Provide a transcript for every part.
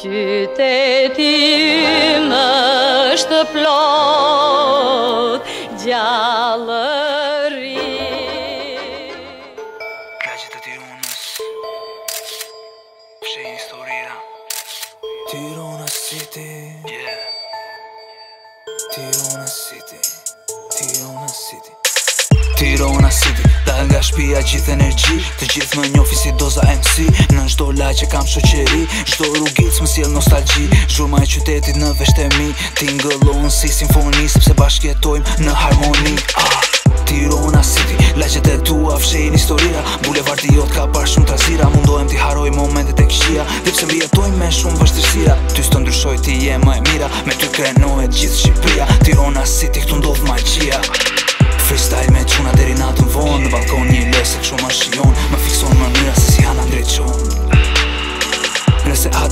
Qyteti është plot gjallëri Ka që të tironës Tirona City yeah. Tirona City Tirona City Tirona City Da nga shpia gjith energji Të gjith në njofi si doza MC Në nxdo laj që kam shoqeri Nxdo rrugit më siel nostalgji Zhurma e qytetit në veshtemi Ti ngëllon si simfoni Sepse bashkjetojmë në harmoni ah. Tirona City Lajqet e tua fshejnë historira Bulevardi jot ka par shumë trazira Mundohem ti haroj momentet e këshia Dip se mbjetojnë me shumë vështirësira Ty s'të ndryshoj ti je më e mira Me ty krenohet gjithë Shqipria Tirona City këtu ndodhë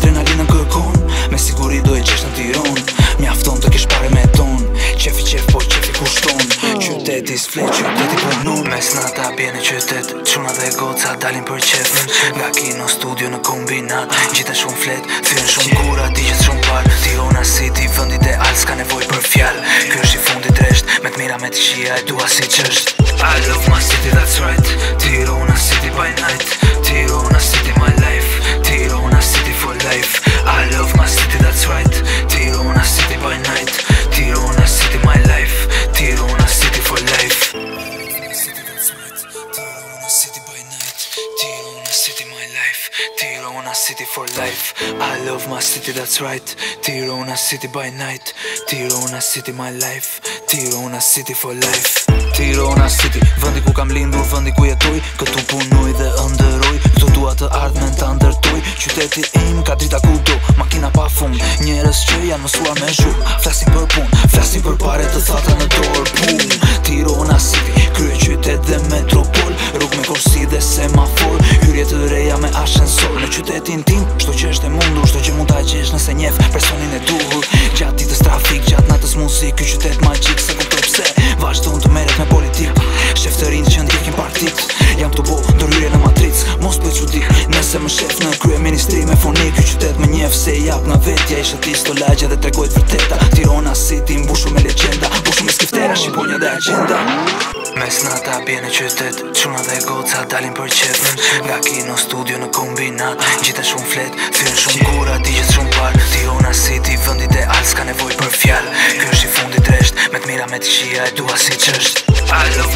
në kërkon Me siguri do e qesh në tiron Mjafton të kesh pare me ton qefi qef po qefi kushton Qyteti s'flet, qyteti përnur Mes në ta bje në qytet Quna dhe goca dalin për qef Nga kino studio në kombinat Gjitha shumë flet, thyrën shumë kura Ti gjithë shumë par Tirona city, vëndit e alt s'ka nevoj për fjal Kjo është i fundit resht Me t'mira me t'shia e dua si qësht I love my city, that's right Tirona city by night Tirana city by night Tirana city my life Tirana city for life I love my city that's right Tirana city by night Tirana city my life Tirana city for life Tirana city vendi ku kam lindur vendi ku jetoj këtu punoj dhe ndëroj, këtu dua të ardhmen ta ndërtoj qyteti im ka drita ku do makina pa fund njerëz që janë mësuar me zhurmë flasin për pun, flasin për pare të thata në dorë qytetin tim Shto që është e mundu, shto që mund t'a gjesh nëse njef personin e duhur Gjatë ditës trafik, gjatë natës muzik, kjo qytet magjik Se kuptoj pse, vazhdo në të meret me politik Shef të rinë që ndjekin partit, jam të bo në në matric Mos për qudik, nëse më shef në krye ministri me foni Kjo qytet më njef se jap në vetja ishë ti të lagja dhe tregojt vërteta Tirona city, mbushu me legenda, mbushu me skiftera, shqiponja dhe agenda Mes në ata bje në qytet Quna dhe goca dalin për qep Nga kino studio në kombinat Gjithë shumë flet Ty shumë kura Ti gjithë shumë par Ti city, si ti vëndi dhe alë Ska nevoj për fjall Kjo është i fundi resht, Me të mira me të qia E dua si qësht Alo